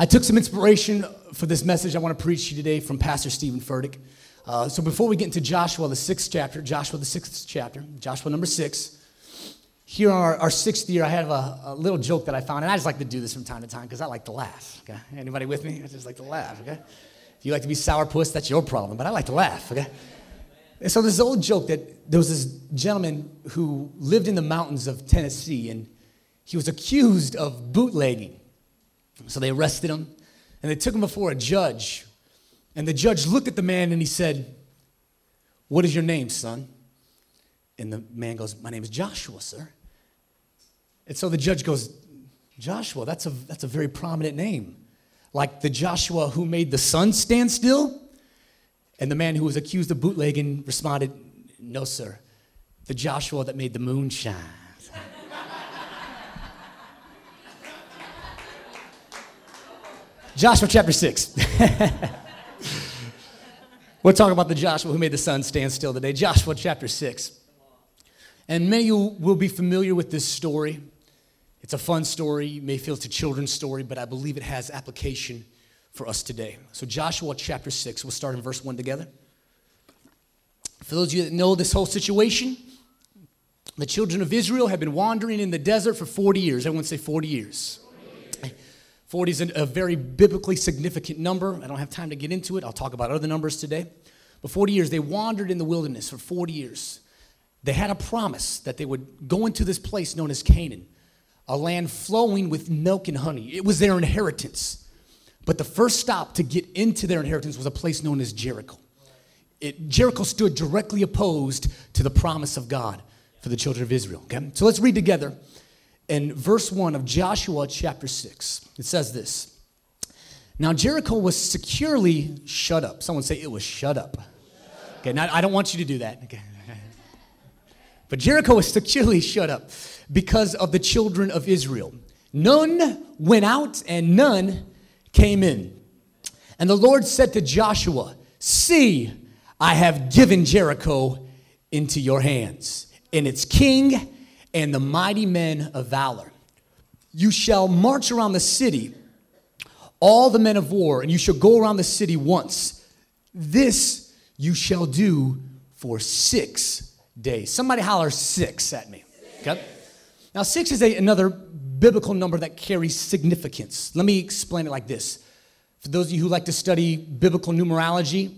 I took some inspiration for this message I want to preach to you today from Pastor Steven Furtick. Uh, so before we get into Joshua, the sixth chapter, Joshua, the sixth chapter, Joshua number six, here our, our sixth year, I have a, a, little joke that I found, and I just like to do this from time to time because I like to laugh. Okay? Anybody with me? I just like to laugh. Okay? If you like to be sourpuss, that's your problem, but I like to laugh. Okay? And so this old joke that there was this gentleman who lived in the mountains of Tennessee, and he was accused of bootlegging. So they arrested him and they took him before a judge. And the judge looked at the man and he said, What is your name, son? And the man goes, My name is Joshua, sir. And so the judge goes, Joshua, that's a, that's a very prominent name. Like the Joshua who made the sun stand still? And the man who was accused of bootlegging responded, No, sir. The Joshua that made the moon shine. Joshua chapter 6. we'll talk about the Joshua who made the sun stand still today. Joshua chapter 6. And many of you will be familiar with this story. It's a fun story. You may feel it's a children's story, but I believe it has application for us today. So, Joshua chapter 6, we'll start in verse 1 together. For those of you that know this whole situation, the children of Israel have been wandering in the desert for 40 years. Everyone say 40 years. 40 is a very biblically significant number. I don't have time to get into it. I'll talk about other numbers today. But 40 years, they wandered in the wilderness for 40 years. They had a promise that they would go into this place known as Canaan, a land flowing with milk and honey. It was their inheritance. But the first stop to get into their inheritance was a place known as Jericho. It, Jericho stood directly opposed to the promise of God for the children of Israel. Okay? So let's read together in verse 1 of Joshua chapter 6. It says this Now Jericho was securely shut up. Someone say it was shut up. Okay, now I don't want you to do that. Okay. But Jericho was securely shut up because of the children of Israel. None went out and none came in. And the Lord said to Joshua, See, I have given Jericho into your hands, and its king and the mighty men of valor. You shall march around the city, all the men of war, and you shall go around the city once. This you shall do for six days. Somebody holler six at me. Okay? Now, six is a, another biblical number that carries significance. Let me explain it like this. For those of you who like to study biblical numerology,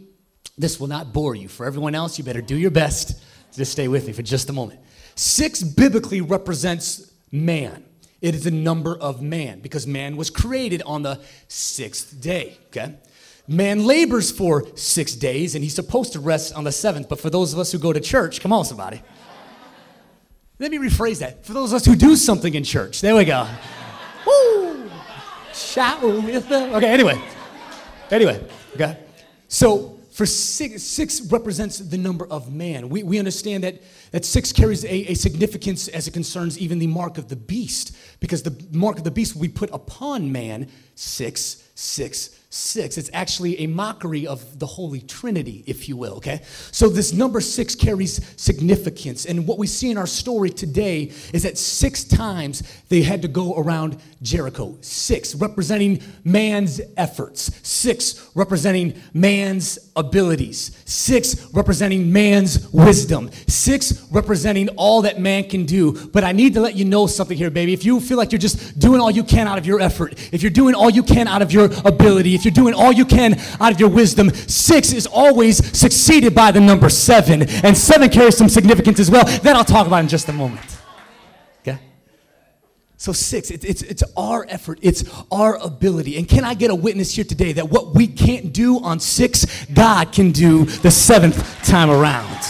this will not bore you. For everyone else, you better do your best. Just stay with me for just a moment. Six biblically represents man. It is the number of man because man was created on the sixth day, okay? Man labors for six days and he's supposed to rest on the seventh. But for those of us who go to church, come on, somebody. Let me rephrase that. For those of us who do something in church, there we go. Woo! Shout with them. Okay, anyway. Anyway, okay. So for six, six represents the number of man. We, we understand that, that six carries a, a significance as it concerns even the mark of the beast, because the mark of the beast will be put upon man, six, six, 6. It's actually a mockery of the Holy Trinity, if you will, okay? So this number 6 carries significance. And what we see in our story today is that six times they had to go around Jericho. Six representing man's efforts, six representing man's abilities, six representing man's wisdom, six representing all that man can do. But I need to let you know something here, baby. If you feel like you're just doing all you can out of your effort, if you're doing all you can out of your ability, if you're doing all you can out of your wisdom, six is always succeeded by the number seven. And seven carries some significance as well. That I'll talk about in just a moment. Okay? So, six, it, it's, it's our effort, it's our ability. And can I get a witness here today that what we can't do on six, God can do the seventh time around?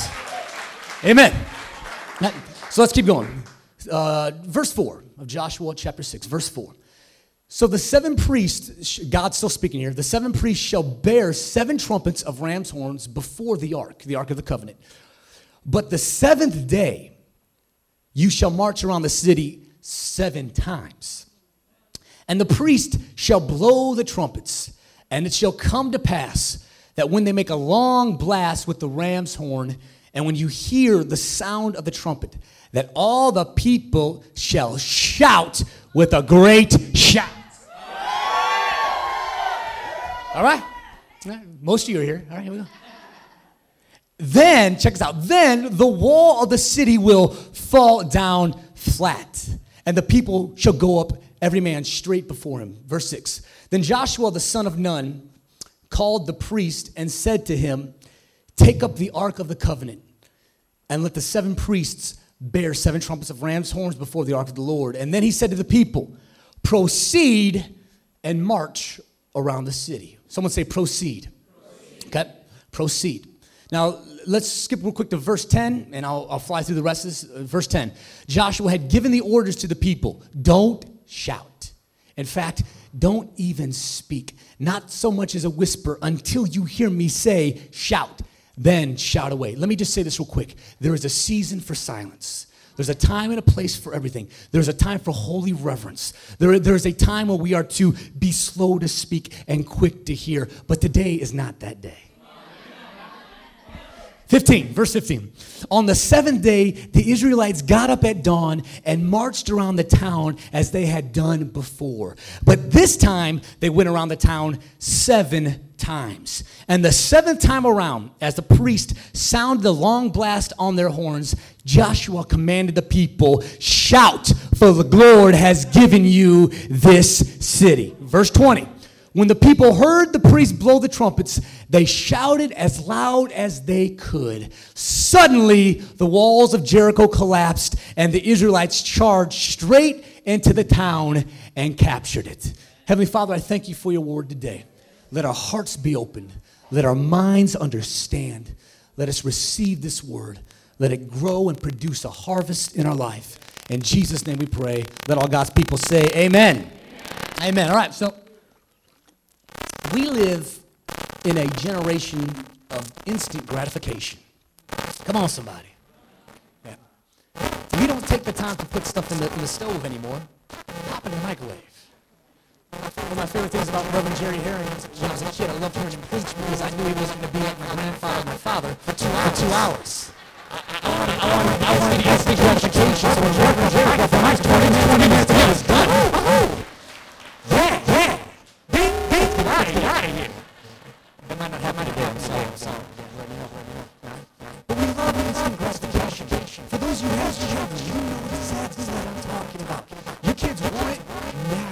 Amen. So, let's keep going. Uh, verse 4 of Joshua chapter 6, verse 4. So the seven priests, God's still speaking here, the seven priests shall bear seven trumpets of ram's horns before the ark, the ark of the covenant. But the seventh day, you shall march around the city seven times. And the priest shall blow the trumpets, and it shall come to pass that when they make a long blast with the ram's horn, and when you hear the sound of the trumpet, that all the people shall shout with a great shout. All right? Most of you are here. All right, here we go. Then, check this out. Then the wall of the city will fall down flat, and the people shall go up, every man straight before him. Verse 6. Then Joshua the son of Nun called the priest and said to him, Take up the ark of the covenant, and let the seven priests bear seven trumpets of ram's horns before the ark of the Lord. And then he said to the people, Proceed and march around the city. Someone say, Proceed. proceed. Okay? Proceed. Now, let's skip real quick to verse 10, and I'll, I'll fly through the rest of this. Uh, verse 10 Joshua had given the orders to the people don't shout. In fact, don't even speak, not so much as a whisper until you hear me say, shout then shout away. Let me just say this real quick. There is a season for silence. There's a time and a place for everything. There's a time for holy reverence. There, there's a time where we are to be slow to speak and quick to hear. But today is not that day. 15, verse 15. On the seventh day, the Israelites got up at dawn and marched around the town as they had done before. But this time, they went around the town seven times. And the seventh time around, as the priest sounded the long blast on their horns, Joshua commanded the people, Shout, for the Lord has given you this city. Verse 20. When the people heard the priest blow the trumpets, they shouted as loud as they could. Suddenly, the walls of Jericho collapsed, and the Israelites charged straight into the town and captured it. Heavenly Father, I thank you for your word today. Let our hearts be opened. Let our minds understand. Let us receive this word. Let it grow and produce a harvest in our life. In Jesus' name we pray. Let all God's people say, Amen. Amen. Amen. All right, so we live in a generation of instant gratification. Come on, somebody. Yeah. We don't take the time to put stuff in the, in the stove anymore. Pop in the microwave. One of my favorite things about Reverend Jerry Herring when I was a kid, I loved hearing him preach because I knew he wasn't going to be like my grandfather and my father for two, for two hours. I, I, wanted, I, wanted, I wanted instant gratification, so when Reverend Jerry got from my 20, 20 minutes, it was done. I'm sorry, I'm sorry. But we love instant gratification. For those of you who have children, you know exactly what I'm talking about. Your kids want it now.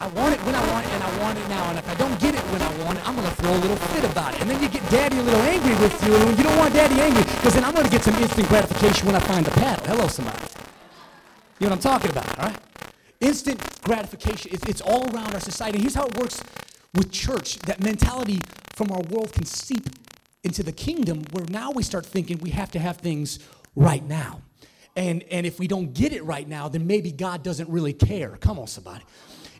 I want it when I want it, and I want it now. And if I don't get it when I want it, I'm going to throw a little fit about it. And then you get daddy a little angry with you, and you don't want daddy angry, because then I'm going to get some instant gratification when I find the paddle. Hello, somebody. You know what I'm talking about, all right? Instant gratification, it's, it's all around our society. Here's how it works with church that mentality from our world can seep into the kingdom where now we start thinking we have to have things right now. And, and if we don't get it right now, then maybe God doesn't really care. Come on, somebody.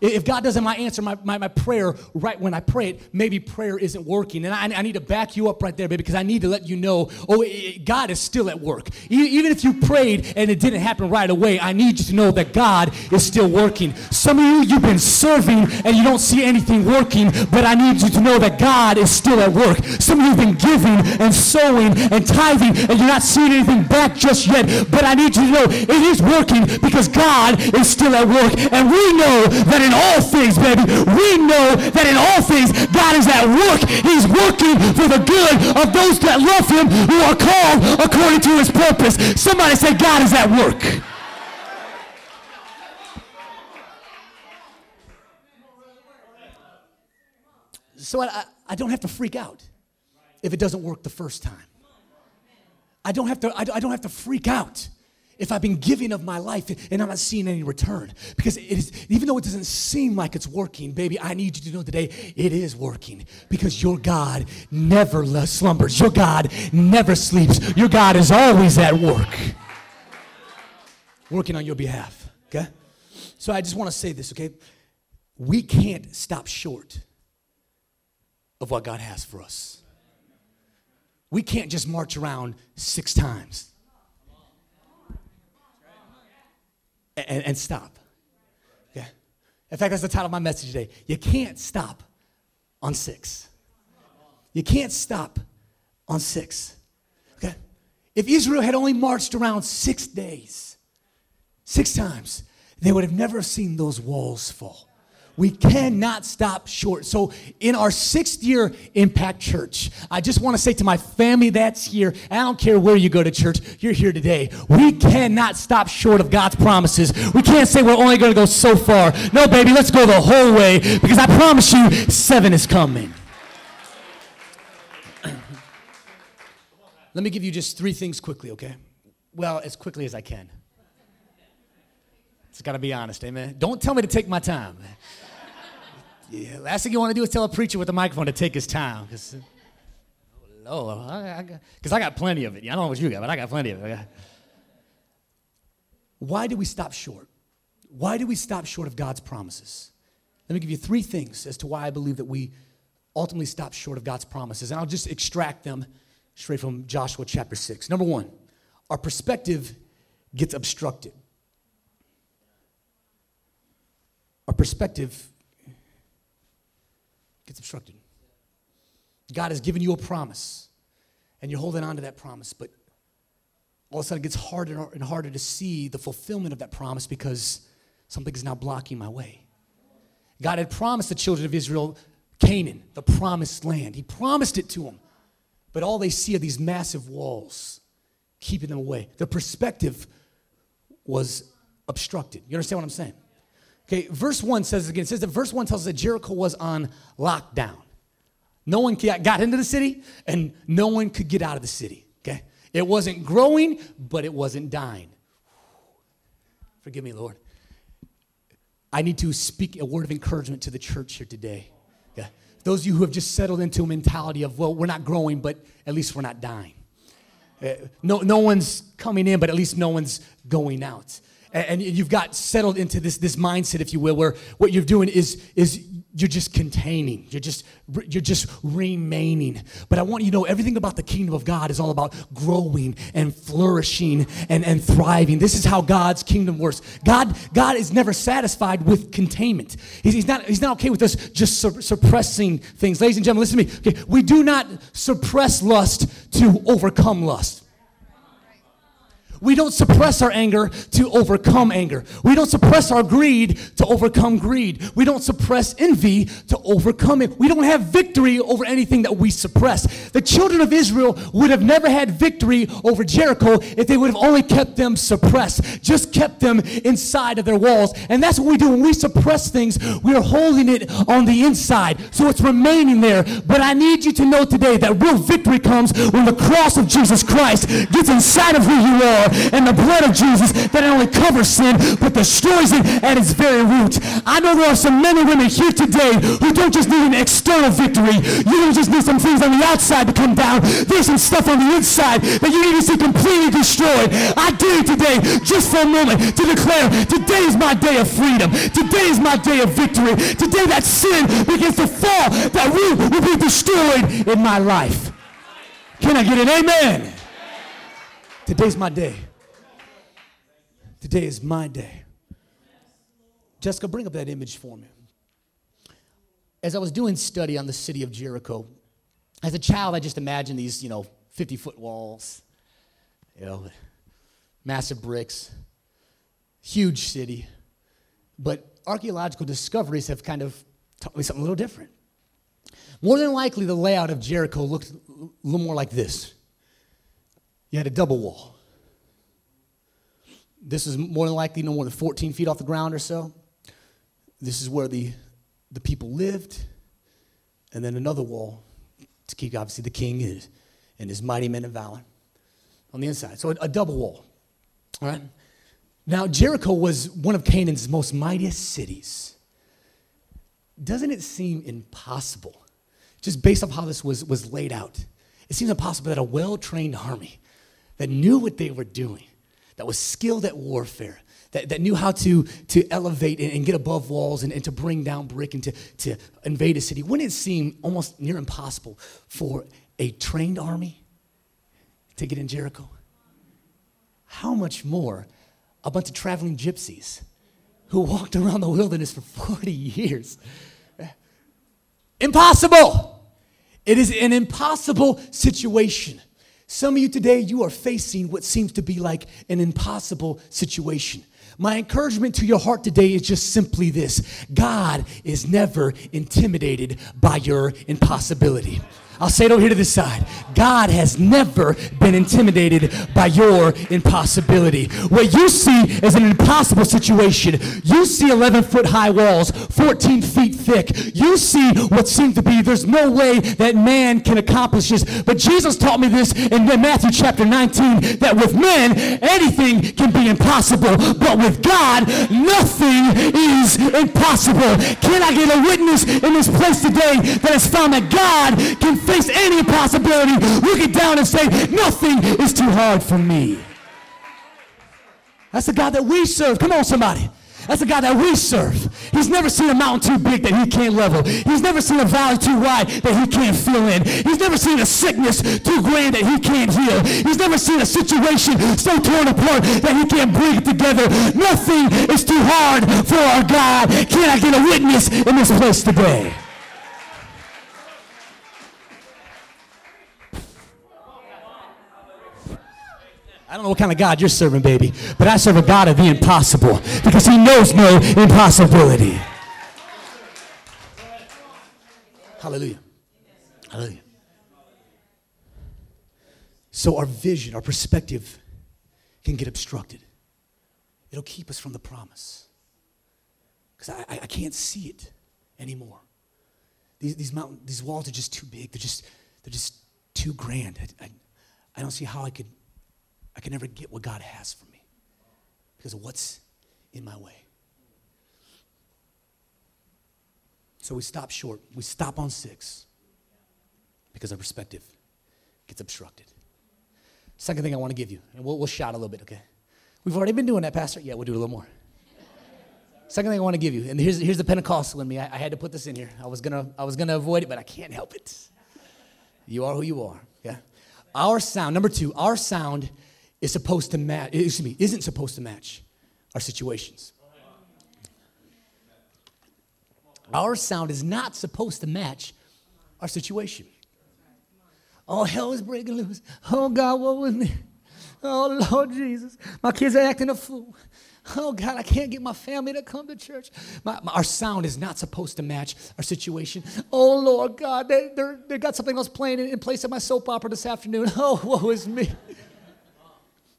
If God doesn't answer my, my, my, prayer right when I pray it, maybe prayer isn't working. And I, I need to back you up right there, baby, because I need to let you know, oh, it, God is still at work. Even if you prayed and it didn't happen right away, I need you to know that God is still working. Some of you, you've been serving and you don't see anything working, but I need you to know that God is still at work. Some of you have been giving and sowing and tithing and you're not seeing anything back just yet, but I need you to know it is working because God is still at work. And we know that in in all things, baby. We know that in all things, God is at work. He's working for the good of those that love him who are called according to his purpose. Somebody say, God is at work. So I, I don't have to freak out if it doesn't work the first time. I don't have to, I don't have to freak out if I've been giving of my life and I'm not seeing any return. Because it is, even though it doesn't seem like it's working, baby, I need you to know today it is working. Because your God never slumbers, your God never sleeps, your God is always at work, working on your behalf. Okay? So I just want to say this, okay? We can't stop short of what God has for us. We can't just march around six times. And, and stop. Yeah. In fact, that's the title of my message today. You can't stop on six. You can't stop on six. Okay? If Israel had only marched around six days, six times, they would have never seen those walls fall. We cannot stop short. So, in our sixth year Impact Church, I just want to say to my family that's here, I don't care where you go to church, you're here today. We cannot stop short of God's promises. We can't say we're only going to go so far. No, baby, let's go the whole way because I promise you, seven is coming. Let me give you just three things quickly, okay? Well, as quickly as I can. It's got to be honest, amen. Don't tell me to take my time. Yeah, last thing you want to do is tell a preacher with a microphone to take his time. Because, uh, oh, because I, I, I, got plenty of it. I don't know what you got, but I got plenty of it. Why do we stop short? Why do we stop short of God's promises? Let me give you three things as to why I believe that we ultimately stop short of God's promises. And I'll just extract them straight from Joshua chapter 6. Number one, our perspective gets obstructed. Our perspective gets obstructed. God has given you a promise, and you're holding on to that promise, but all of a sudden it gets harder and harder to see the fulfillment of that promise because something is now blocking my way. God had promised the children of Israel Canaan, the promised land. He promised it to them. But all they see are these massive walls keeping them away. The perspective was obstructed. You understand what I'm saying? Okay, verse 1 says again, it says that verse 1 tells us that Jericho was on lockdown. No one got into the city, and no one could get out of the city. Okay? It wasn't growing, but it wasn't dying. Forgive me, Lord. I need to speak a word of encouragement to the church here today. Okay? Those of you who have just settled into a mentality of, well, we're not growing, but at least we're not dying. Uh, no, no one's coming in, but at least no one's going out and you've got settled into this, this mindset, if you will, where what you're doing is, is you're just containing you're just you're just remaining. But i want you to know everything about the kingdom of god is all about growing and flourishing and, and thriving. This is how god's kingdom works. God god is never satisfied with containment. He's, he's not he's not okay with us just su- suppressing things. Ladies and gentlemen listen to me. Okay, we do not suppress lust to overcome lust we don't suppress our anger to overcome anger. We don't suppress our greed to overcome greed. We don't suppress envy to overcome it. We don't have victory over anything that we suppress. The children of Israel would have never had victory over Jericho if they would have only kept them suppressed, just kept them inside of their walls. And that's what we do when we suppress things, we are holding it on the inside. So it's remaining there. But I need you to know today that real victory comes when the cross of Jesus Christ gets inside of who you are and the blood of Jesus that not only covers sin, but destroys it at its very root. I know there are some men and women here today who don't just need an external victory. You don't just need some things on the outside to come down. There's some stuff on the inside that you need to see completely destroyed. I dare today, just for a moment, to declare today is my day of freedom. Today is my day of victory. Today that sin begins to fall, that root will be destroyed in my life. Can I get an amen? Today's my day. Today is my day. Jessica, bring up that image for me. As I was doing study on the city of Jericho, as a child, I just imagined these, you know, 50 foot walls, you know, massive bricks, huge city. But archaeological discoveries have kind of taught me something a little different. More than likely, the layout of Jericho looked a little more like this you had a double wall. This is more than likely no more than 14 feet off the ground or so. This is where the, the people lived. And then another wall to keep, obviously, the king and his mighty men of valor on the inside. So a, a double wall. All right? Now, Jericho was one of Canaan's most mightiest cities. Doesn't it seem impossible, just based off how this was, was laid out? It seems impossible that a well trained army that knew what they were doing that was skilled at warfare, that, that knew how to, to elevate and, and get above walls and, and to bring down brick and to, to invade a city, wouldn't it seem almost near impossible for a trained army to get in Jericho? How much more a bunch of traveling gypsies who walked around the wilderness for 40 years? Impossible! It is an impossible situation. Some of you today, you are facing what seems to be like an impossible situation. My encouragement to your heart today is just simply this God is never intimidated by your impossibility. I'll say it over here to this side. God has never been intimidated by your impossibility. What you see is an impossible situation. You see 11 foot high walls, 14 feet thick. You see what seems to be there's no way that man can accomplish this. But Jesus taught me this in Matthew chapter 19 that with men, anything can be impossible. But with God, nothing is impossible. Can I get a witness in this place today that has found that God can face any possibility, look it down and say, Nothing is too hard for me. That's the God that we serve. Come on, somebody. That's the God that we serve. He's never seen a mountain too big that he can't level. He's never seen a valley too wide that he can't fill in. He's never seen a sickness too grand that he can't heal. He's never seen a situation so torn apart that he can't bring it together. Nothing is too hard for our God. Can I get a witness in this place today? I don't know what kind of God you're serving, baby, but I serve a God of the impossible because he knows no impossibility. Hallelujah. Hallelujah. So our vision, our perspective can get obstructed. It'll keep us from the promise. Because I, I, can't see it anymore. These, these, mountain, these walls are just too big. They're just, they're just too grand. I, I, I don't see how I could I can never get what God has for me because of what's in my way. So we stop short. We stop on six because our perspective gets obstructed. Second thing I want to give you, and we'll, we'll shout a little bit, okay? We've already been doing that, Pastor. Yeah, we'll do a little more. Second thing I want to give you, and here's, here's the Pentecostal in me. I, I had to put this in here. I was gonna I was gonna avoid it, but I can't help it. You are who you are. Yeah. Our sound. Number two. Our sound is supposed to match, excuse me, isn't supposed to match our situations. Our sound is not supposed to match our situation. Oh, hell is breaking loose. Oh, God, what was me? Oh, Lord Jesus, my kids are acting a fool. Oh, God, I can't get my family to come to church. My, my, our sound is not supposed to match our situation. Oh, Lord God, they, they got something else playing in, in place of my soap opera this afternoon. Oh, woe is me.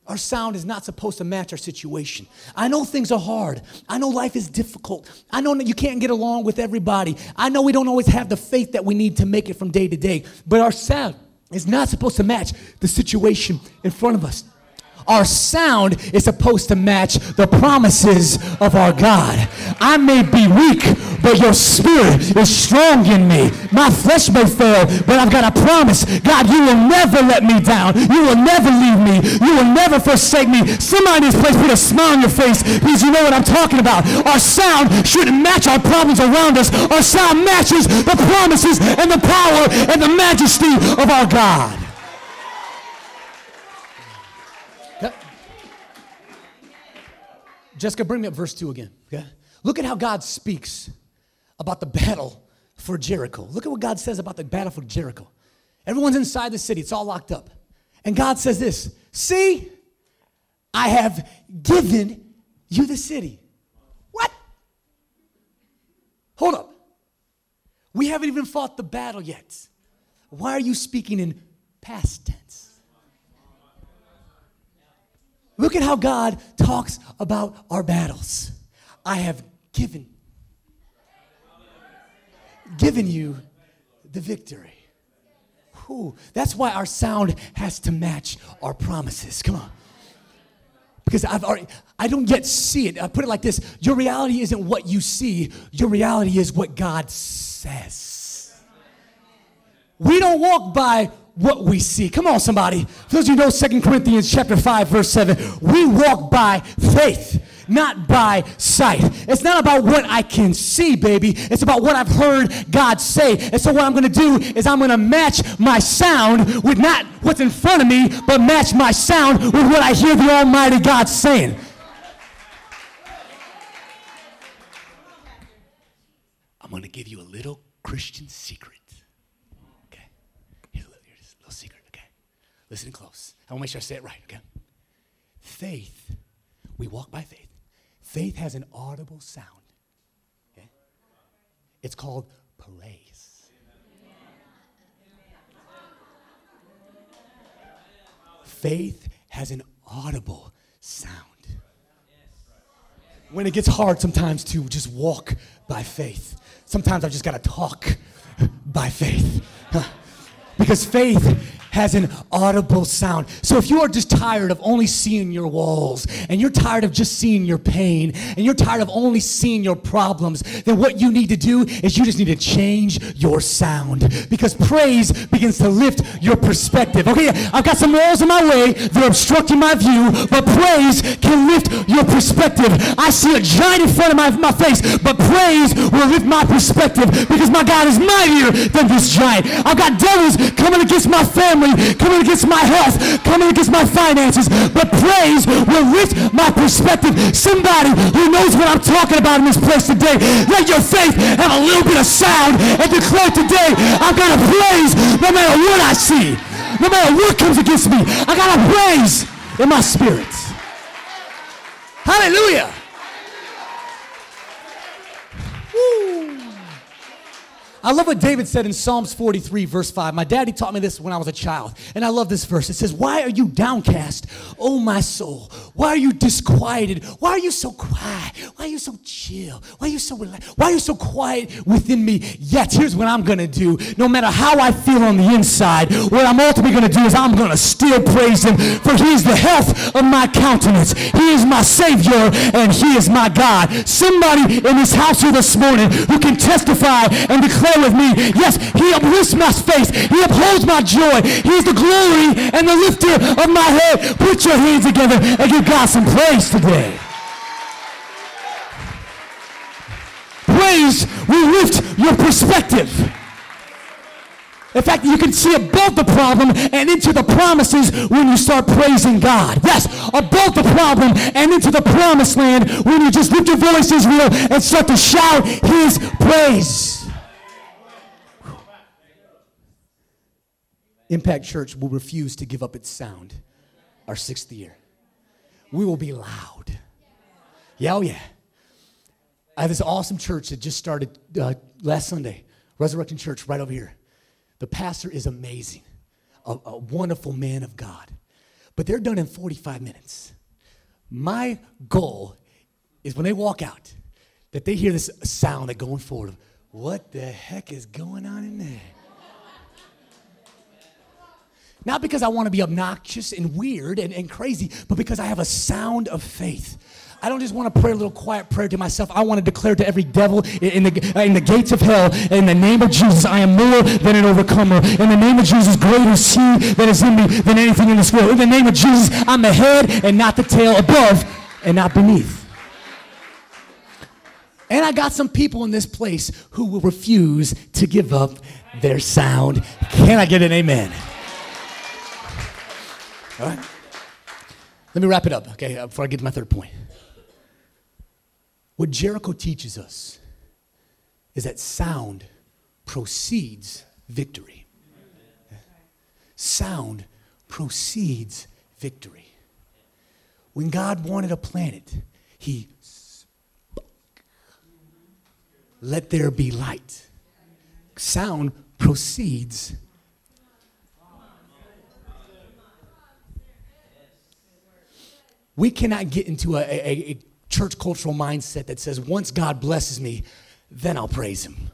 Our sound is not supposed to match our situation. I know things are hard. I know life is difficult. I know that you can't get along with everybody. I know we don't always have the faith that we need to make it from day to day. But our sound is not supposed to match the situation in front of us. Our sound is supposed to match the promises of our God. I may be weak, but your spirit is strong in me. My flesh may fail, but I've got a promise. God, you will never let me down. You will never leave me. You will never forsake me. Somebody in this place put a smile on your face because you know what I'm talking about. Our sound shouldn't match our problems around us. Our sound matches the promises and the power and the majesty of our God. Jessica, bring me up verse 2 again. Okay? Look at how God speaks about the battle for Jericho. Look at what God says about the battle for Jericho. Everyone's inside the city, it's all locked up. And God says this See, I have given you the city. What? Hold up. We haven't even fought the battle yet. Why are you speaking in past tense? Look at how God talks about our battles. I have given given you the victory. That's why our sound has to match our promises. Come on. Because I've already, I don't yet see it. I put it like this Your reality isn't what you see, your reality is what God says. We don't walk by what we see. Come on, somebody. For those of you know Second Corinthians chapter 5, verse 7, we walk by faith, not by sight. It's not about what I can see, baby. It's about what I've heard God say. And so what I'm gonna do is I'm gonna match my sound with not what's in front of me, but match my sound with what I hear the Almighty God saying. I'm gonna give you a little Christian secret. Listen close. I want to make sure I say it right, okay? Faith, we walk by faith, Faith has an audible sound. Okay? It's called praise. Faith has an audible sound. When it gets hard sometimes to just walk by faith, sometimes I've just got to talk by faith. Because faith has an audible sound. So if you are just tired of only seeing your walls, and you're tired of just seeing your pain, and you're tired of only seeing your problems, then what you need to do is you just need to change your sound. Because praise begins to lift your perspective. Okay, I've got some walls in my way, they're obstructing my view, but praise can lift your perspective. I see a giant in front of my, my face, but praise will lift my perspective because my God is mightier than this giant. I've got devils coming against my family family, coming against my health, coming against my finances. But praise will lift my perspective. Somebody who knows what I'm talking about in this place today, let your faith have a little bit of sound and declare today, I've got to praise no matter what I see, no matter what comes against me. I got to praise in my spirit. Hallelujah. I love what David said in Psalms 43, verse 5. My daddy taught me this when I was a child, and I love this verse. It says, Why are you downcast, O my soul? Why are you disquieted? Why are you so quiet? Why are you so chill? Why are you so relaxed? Why are you so quiet within me? Yet, here's what I'm gonna do. No matter how I feel on the inside, what I'm ultimately gonna do is I'm gonna still praise him, for he is the health of my countenance. He is my Savior, and he is my God. Somebody in this house here this morning who can testify and declare with me. Yes, he uplifts my face. He upholds my joy. He's the glory and the lifter of my head. Put your hands together and give God some praise today. Praise will lift your perspective. In fact, you can see above the problem and into the promises when you start praising God. Yes, above the problem and into the promised land when you just lift your voice, Israel, and start to shout His praise. Impact Church will refuse to give up its sound our sixth year. We will be loud. Yeah, oh yeah. I have this awesome church that just started uh, last Sunday, Resurrection Church, right over here. The pastor is amazing, a, a wonderful man of God. But they're done in 45 minutes. My goal is when they walk out, that they hear this sound that going forward. What the heck is going on in there? Not because I want to be obnoxious and weird and, and crazy, but because I have a sound of faith. I don't just want to pray a little quiet prayer to myself. I want to declare to every devil in the, in the gates of hell, in the name of Jesus, I am more than an overcomer. In the name of Jesus, greater is he that is in me than anything in this world. In the name of Jesus, I'm the head and not the tail, above and not beneath. And I got some people in this place who will refuse to give up their sound. Can I get an amen? All right? Let me wrap it up, okay, uh, before I get to my third point. What Jericho teaches us is that sound proceeds victory. Sound proceeds victory. When God wanted a planet, He spoke. Let there be light. Sound proceeds We cannot get into a, a, a church cultural mindset that says once God blesses me, then I'll praise him.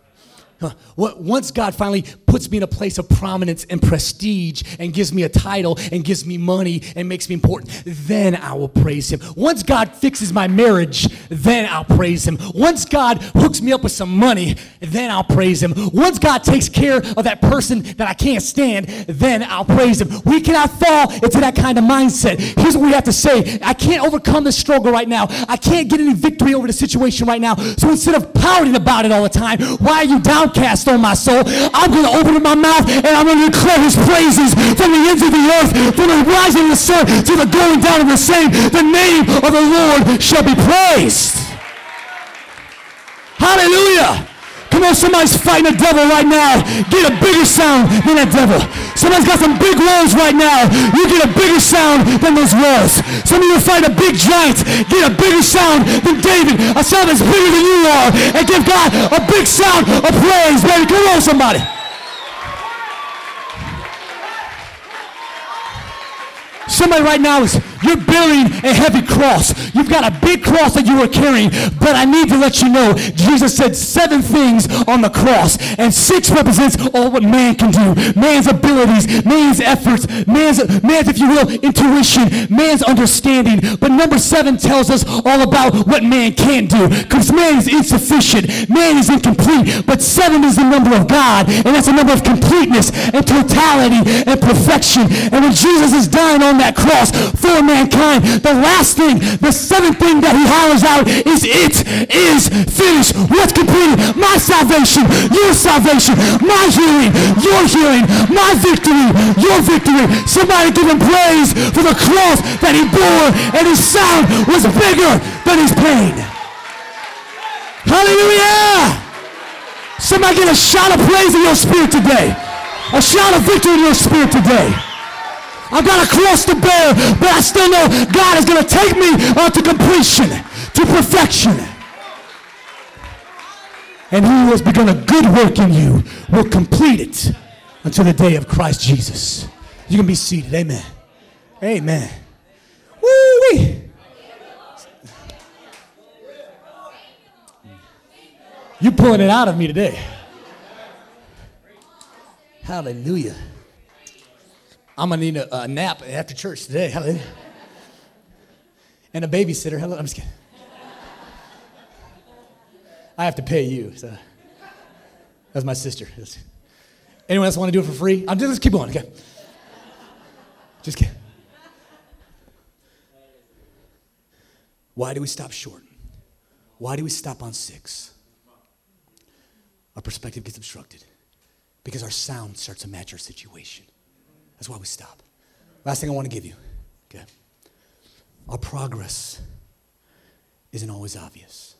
Once God finally puts me in a place of prominence and prestige and gives me a title and gives me money and makes me important, then I will praise Him. Once God fixes my marriage, then I'll praise Him. Once God hooks me up with some money, then I'll praise Him. Once God takes care of that person that I can't stand, then I'll praise Him. We cannot fall into that kind of mindset. Here's what we have to say I can't overcome this struggle right now. I can't get any victory over the situation right now. So instead of pouting about it all the time, why are you down? Downcast on my soul, I'm going to open up my mouth and I'm going to declare his praises from the ends of the earth, from the rising of the sun to the going down of the same. The name of the Lord shall be praised. Hallelujah. Come on, somebody's fighting a devil right now. Get a bigger sound than that devil. Somebody's got some big walls right now. You get a bigger sound than those walls. Some of you fight a big giant. Get a bigger sound than David. A sound that's bigger than you are. And give God a big sound of praise, baby. Come on, somebody. Somebody right now is you're bearing a heavy cross. You've got a big cross that you were carrying, but I need to let you know Jesus said seven things on the cross, and six represents all what man can do man's abilities, man's efforts, man's, man's if you will, intuition, man's understanding. But number seven tells us all about what man can't do because man is insufficient, man is incomplete, but seven is the number of God, and that's a number of completeness and totality and perfection. And when Jesus is dying on that cross for mankind. The last thing, the seventh thing that he hollers out is it is finished. What's completed? My salvation, your salvation, my healing, your healing, my victory, your victory. Somebody give him praise for the cross that he bore and his sound was bigger than his pain. Hallelujah! Somebody get a shout of praise in your spirit today. A shout of victory in your spirit today. I've got a cross to bear, but I still know God is going to take me uh, to completion, to perfection. And he who has begun a good work in you will complete it until the day of Christ Jesus. You can be seated. Amen. Amen. Woo-wee. You pulling it out of me today. Hallelujah. I'm gonna need a, a nap after church today. Hallelujah. And a babysitter. Hello, I'm just kidding. I have to pay you. So that's my sister. Anyone else want to do it for free? I'm just let's keep going. Okay. Just kidding. Why do we stop short? Why do we stop on six? Our perspective gets obstructed because our sound starts to match our situation. That's why we stop. Last thing I want to give you, okay? Our progress isn't always obvious.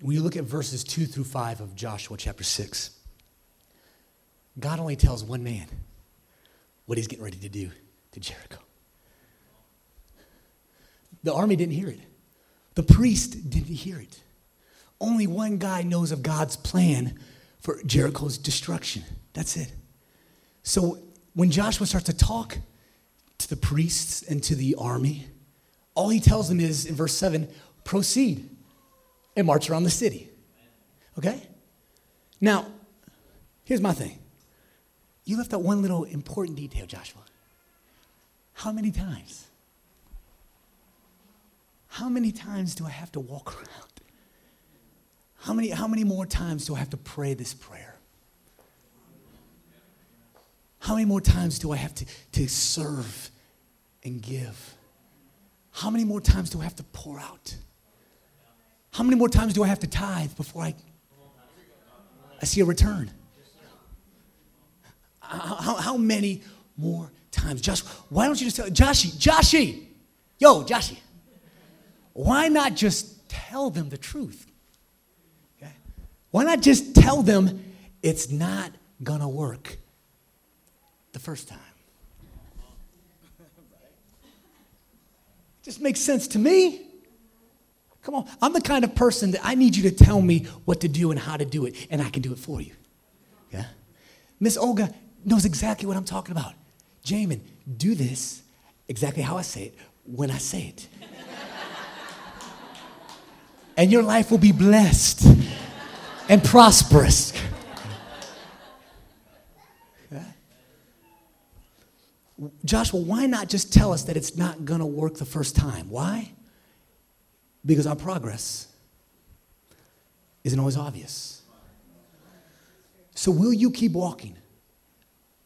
When you look at verses 2 through 5 of Joshua chapter 6, God only tells one man what he's getting ready to do to Jericho. The army didn't hear it, the priest didn't hear it. Only one guy knows of God's plan for Jericho's destruction. That's it. So when Joshua starts to talk to the priests and to the army, all he tells them is in verse 7 proceed and march around the city. Okay? Now, here's my thing. You left out one little important detail, Joshua. How many times? How many times do I have to walk around? How many, how many more times do I have to pray this prayer? How many more times do I have to, to serve and give? How many more times do I have to pour out? How many more times do I have to tithe before I, I see a return? How, how many more times? Josh, why don't you just tell Joshy, Joshy, yo, Joshy, why not just tell them the truth? Why not just tell them it's not going to work the first time? Just makes sense to me. Come on. I'm the kind of person that I need you to tell me what to do and how to do it, and I can do it for you. Yeah? Miss Olga knows exactly what I'm talking about. Jamin, do this exactly how I say it when I say it. and your life will be blessed and prosperous. Joshua, why not just tell us that it's not going to work the first time? Why? Because our progress isn't always obvious. So, will you keep walking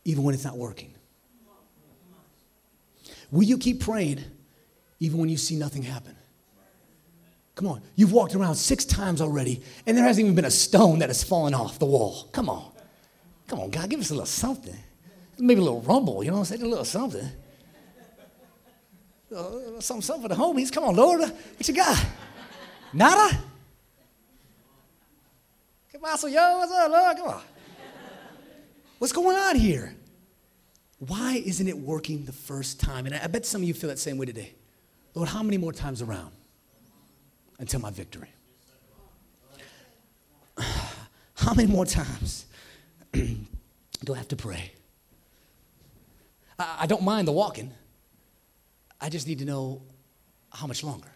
even when it's not working? Will you keep praying even when you see nothing happen? Come on. You've walked around six times already, and there hasn't even been a stone that has fallen off the wall. Come on. Come on, God, give us a little something. Maybe a little rumble, you know what I'm saying? A little something. Uh, something, something for the homies. Come on, Lord. What you got? Nada? Apostle, yo, what's up, Lord? Come on. What's going on here? Why isn't it working the first time? And I bet some of you feel that same way today. Lord, how many more times around until my victory? How many more times do I have to pray? I, I don't mind the walking. I just need to know how much longer.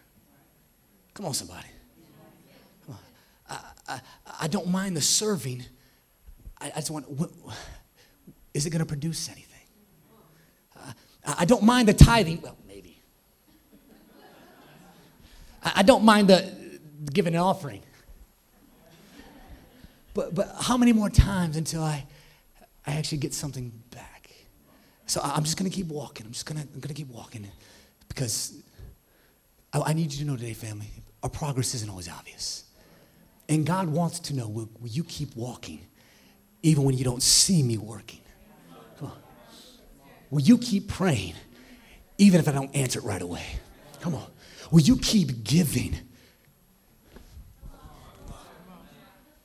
Come on, somebody. Come on. I, I, I don't mind the serving. I, I just want, is it going to produce anything? I don't mind the tithing. Well, maybe. I, don't mind the giving an offering. But, but how many more times until I, I actually get something back? So I'm just going to keep walking. I'm just going to I'm gonna keep walking because I, I need you to know today, family, our progress isn't always obvious. And God wants to know will, will you keep walking even when you don't see me working? Come on. Will you keep praying even if I don't answer it right away? Come on. Will you keep giving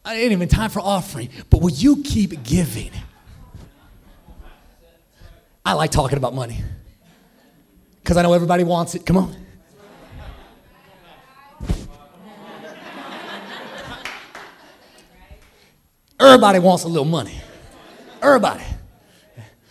I ain't even time for offering, but will you keep giving? I like talking about money because I know everybody wants it. Come on. Everybody wants a little money. Everybody.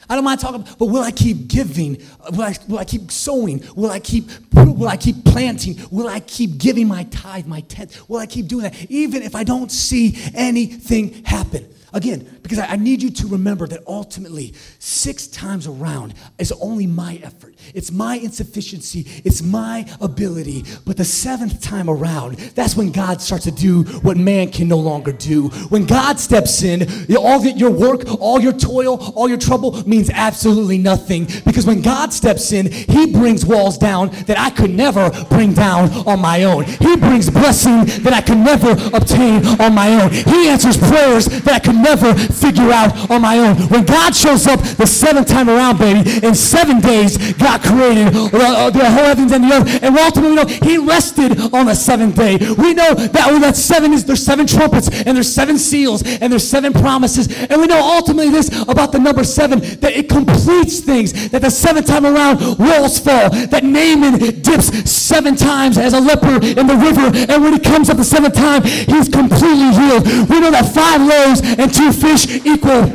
I don't mind talking, but will I keep giving? Will I, will I keep sowing? Will I keep will I keep planting? Will I keep giving my tithe, my tenth? Will I keep doing that even if I don't see anything happen? Again, because I, need you to remember that ultimately, six times around is only my effort. It's my insufficiency. It's my ability. But the seventh time around, that's when God starts to do what man can no longer do. When God steps in, all your work, all your toil, all your trouble means absolutely nothing. Because when God steps in, He brings walls down that I could never bring down on my own. He brings blessing that I could never obtain on my own. He answers prayers that I could never figure out on my own. When God shows up the seventh time around, baby, in seven days, God created uh, the whole heavens and the earth. And ultimately, we know He rested on the seventh day. We know that, that seven is there's seven trumpets and there's seven seals and there's seven promises. And we know ultimately this about the number seven that it completes things. That the seventh time around, walls fall. That Naaman dips seven times as a leper in the river. And when he comes up the seventh time, he's completely healed. We know that five loaves and two fish equal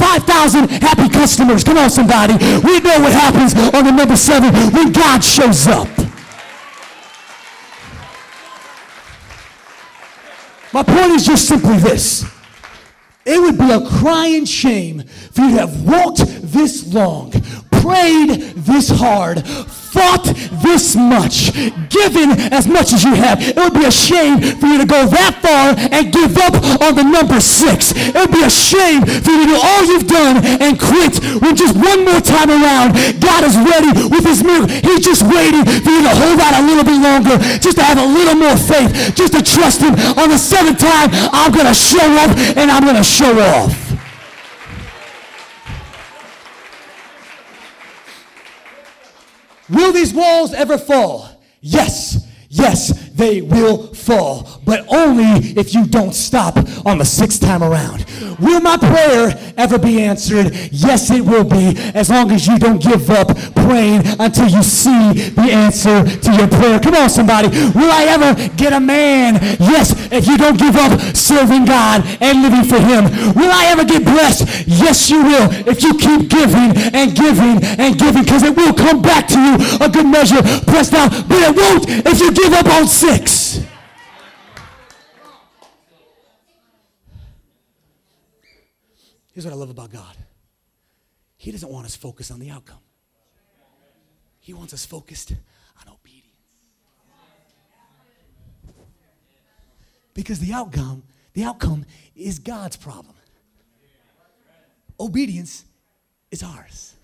5,000 happy customers. Come on, somebody. We know what happens on the number seven when God shows up. My point is just simply this. It would be a crying shame for you to have walked this long, prayed this hard, fought this much, given as much as you have, it would be a shame for you to go that far and give up on the number six. It would be a shame for you to do all you've done and quit when just one more time around, God is ready with his miracle. He's just waiting for you to hold out a little bit longer, just to have a little more faith, just to trust him. On the seventh time, I'm going to show up and I'm going to show off. Will these walls ever fall? Yes, yes, they will fall, but only if you don't stop on the sixth time around. Will my prayer ever be answered? Yes, it will be, as long as you don't give up praying until you see the answer to your prayer. Come on, somebody. Will I ever get a man? Yes, if you don't give up serving God and living for Him. Will I ever get blessed? Yes, you will, if you keep giving and giving and giving, because it will come back to you a good measure, pressed down, but it won't if you give up on sin Here's what I love about God He doesn't want us focused on the outcome, He wants us focused on obedience. Because the outcome, the outcome is God's problem. Obedience is ours.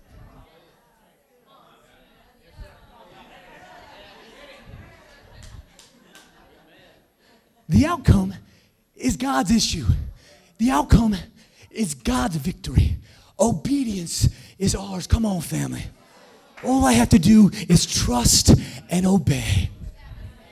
The outcome is God's issue. The outcome is God's victory. Obedience is ours. Come on, family. All I have to do is trust and obey.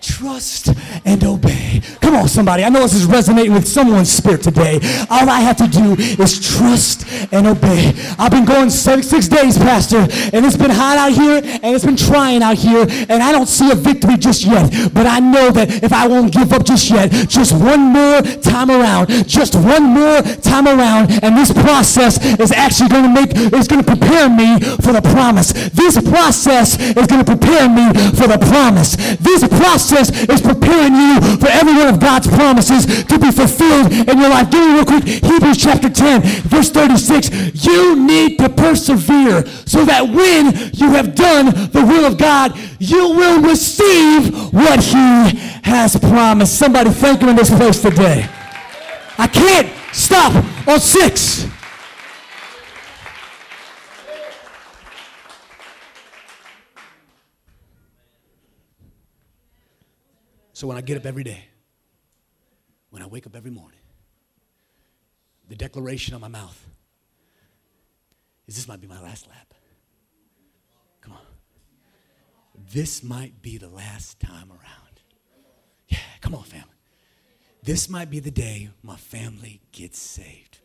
Trust and obey. Come on, somebody. I know this is resonating with someone's spirit today. All I have to do is trust and obey. I've been going six, six days, Pastor, and it's been hot out here and it's been trying out here, and I don't see a victory just yet. But I know that if I won't give up just yet, just one more time around, just one more time around, and this process is actually going to make, is going to prepare me for the promise. This process is going to prepare me for the promise. This process is preparing you for every one of God's promises to be fulfilled in your life. Give me real quick Hebrews chapter 10, verse 36. You need to persevere so that when you have done the will of God, you will receive what He has promised. Somebody thank Him in this place today. I can't stop on six. So when I get up every day, when I wake up every morning, the declaration on my mouth is this might be my last lap. Come on. This might be the last time around. Yeah, come on, family. This might be the day my family gets saved.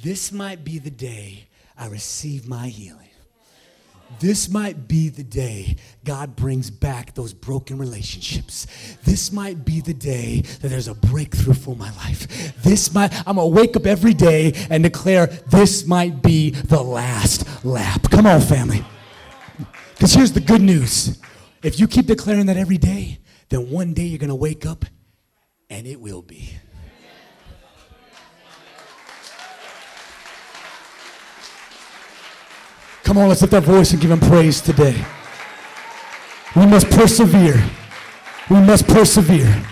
This might be the day I receive my healing. This might be the day God brings back those broken relationships. This might be the day that there's a breakthrough for my life. This might, I'm gonna wake up every day and declare this might be the last lap. Come on, family. Because here's the good news if you keep declaring that every day, then one day you're gonna wake up and it will be. Come on, let's lift our voice and give him praise today. We must persevere. We must persevere.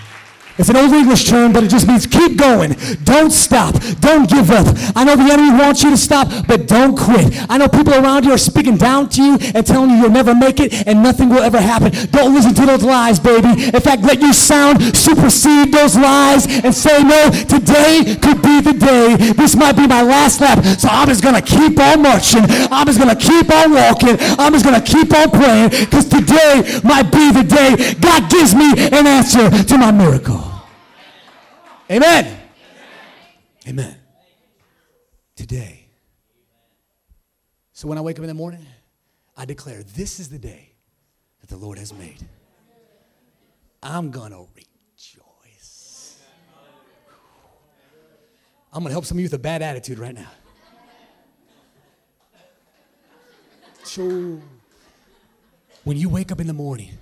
It's an old English term, but it just means keep going. Don't stop. Don't give up. I know the enemy wants you to stop, but don't quit. I know people around you are speaking down to you and telling you you'll never make it and nothing will ever happen. Don't listen to those lies, baby. In fact, let your sound supersede those lies and say, no, today could be the day. This might be my last lap. So I'm just going to keep on marching. I'm just going to keep on walking. I'm just going to keep on praying because today might be the day God gives me an answer to my miracle. Amen. Amen. Today. So when I wake up in the morning, I declare this is the day that the Lord has made. I'm going to rejoice. I'm going to help some of you with a bad attitude right now. So when you wake up in the morning,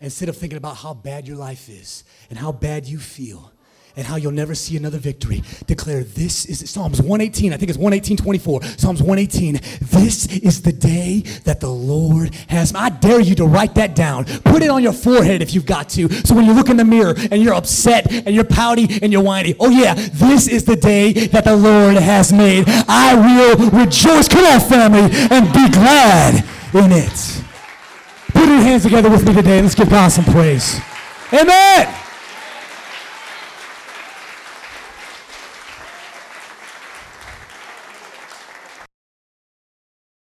instead of thinking about how bad your life is and how bad you feel, and how you'll never see another victory. Declare this is Psalms 118. I think it's 118, 24. Psalms 118. This is the day that the Lord has. I dare you to write that down. Put it on your forehead if you've got to. So when you look in the mirror and you're upset and you're pouty and you're whiny, oh yeah, this is the day that the Lord has made. I will rejoice. Come on, family, and be glad in it. Put your hands together with me today. Let's give God some praise. Amen.